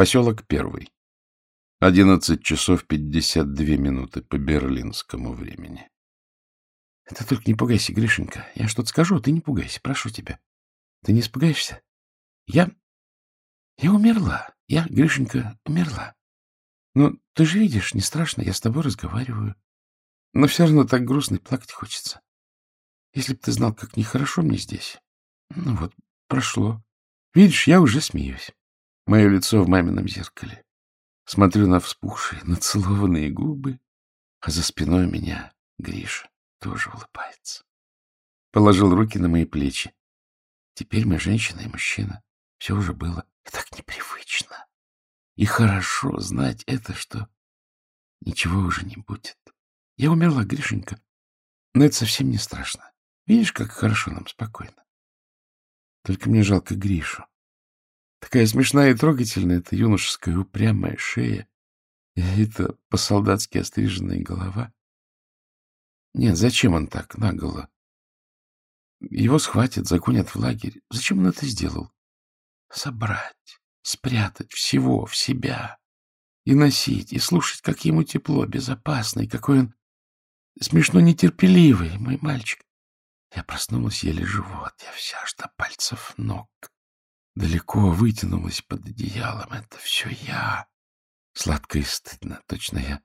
Поселок Первый. Одиннадцать часов пятьдесят две минуты по берлинскому времени. — Ты только не пугайся, Гришенька. Я что-то скажу, а ты не пугайся, прошу тебя. Ты не испугаешься? Я... Я умерла. Я, Гришенька, умерла. Ну, ты же видишь, не страшно, я с тобой разговариваю. Но все равно так грустно и плакать хочется. Если бы ты знал, как нехорошо мне здесь. Ну вот, прошло. Видишь, я уже смеюсь. Мое лицо в мамином зеркале. Смотрю на вспухшие, нацелованные губы, а за спиной меня Гриша тоже улыбается. Положил руки на мои плечи. Теперь мы женщина и мужчина. Все уже было. И так непривычно. И хорошо знать это, что ничего уже не будет. Я умерла, Гришенька. Но это совсем не страшно. Видишь, как хорошо нам, спокойно. Только мне жалко Гришу. Такая смешная и трогательная эта юношеская упрямая шея. И эта по-солдатски остриженная голова. Нет, зачем он так наголо? Его схватят, загонят в лагерь. Зачем он это сделал? Собрать, спрятать всего в себя и носить, и слушать, как ему тепло, безопасно, и какой он смешно нетерпеливый, мой мальчик. Я проснулась еле живот, я вся до пальцев ног. Далеко вытянулась под одеялом. Это все я. Сладко и стыдно. Точно я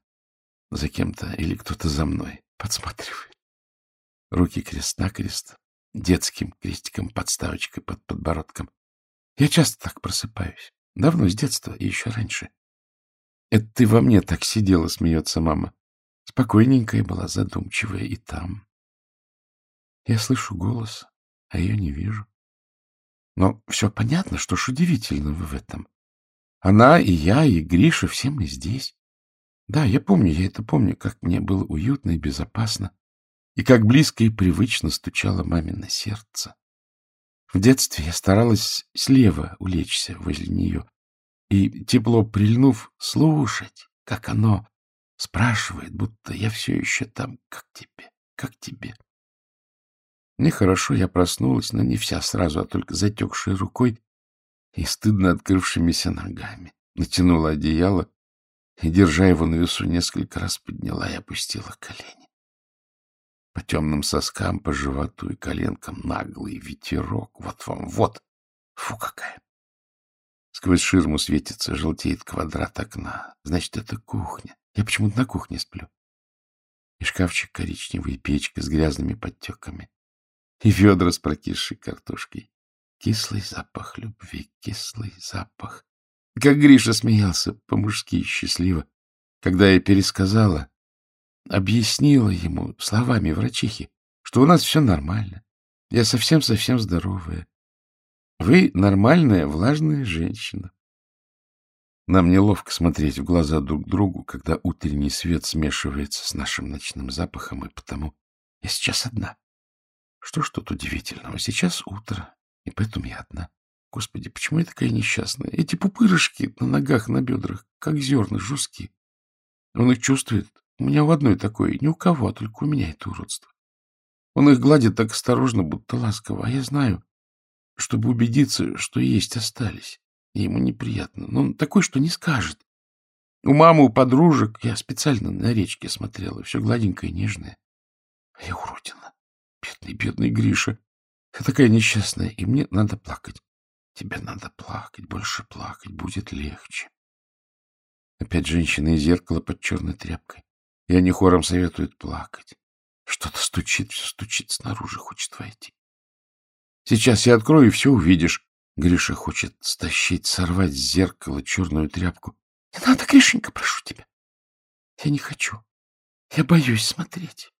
за кем-то или кто-то за мной подсматривает. Руки крест-накрест, детским крестиком, подставочкой под подбородком. Я часто так просыпаюсь. Давно, с детства и еще раньше. Это ты во мне так сидела, смеется мама. Спокойненькая была, задумчивая и там. Я слышу голос, а ее не вижу. Но все понятно, что ж удивительного в этом. Она и я, и Гриша, все мы здесь. Да, я помню, я это помню, как мне было уютно и безопасно, и как близко и привычно стучало мамино сердце. В детстве я старалась слева улечься возле нее и, тепло прильнув, слушать, как оно спрашивает, будто я все еще там, как тебе, как тебе. Нехорошо я проснулась, но не вся сразу, а только затекшей рукой и стыдно открывшимися ногами. Натянула одеяло и, держа его на весу, несколько раз подняла и опустила колени. По темным соскам, по животу и коленкам наглый ветерок. Вот вам, вот! Фу, какая! Сквозь ширму светится, желтеет квадрат окна. Значит, это кухня. Я почему-то на кухне сплю. И шкафчик коричневый, и печка с грязными подтеками и ведра с прокисшей картошкой. Кислый запах любви, кислый запах. Как Гриша смеялся по-мужски счастливо, когда я пересказала, объяснила ему словами врачихи, что у нас все нормально. Я совсем-совсем здоровая. Вы нормальная, влажная женщина. Нам неловко смотреть в глаза друг другу, когда утренний свет смешивается с нашим ночным запахом, и потому я сейчас одна. Что ж тут удивительного? Сейчас утро, и поэтому я одна. Господи, почему я такая несчастная? Эти пупырышки на ногах, на бедрах, как зерна, жесткие. Он их чувствует. У меня в одной такой, ни у кого, а только у меня это уродство. Он их гладит так осторожно, будто ласково, а я знаю, чтобы убедиться, что есть остались. И ему неприятно. Но он такой, что не скажет. У мамы, у подружек я специально на речке смотрела, все гладенькое, нежное. А я уродина. Бедный, бедный Гриша. Ты такая несчастная, и мне надо плакать. Тебе надо плакать, больше плакать, будет легче. Опять женщина из зеркала под черной тряпкой. И они хором советуют плакать. Что-то стучит, все стучит снаружи, хочет войти. Сейчас я открою, и все увидишь. Гриша хочет стащить, сорвать с зеркала черную тряпку. — Не надо, Гришенька, прошу тебя. Я не хочу. Я боюсь смотреть.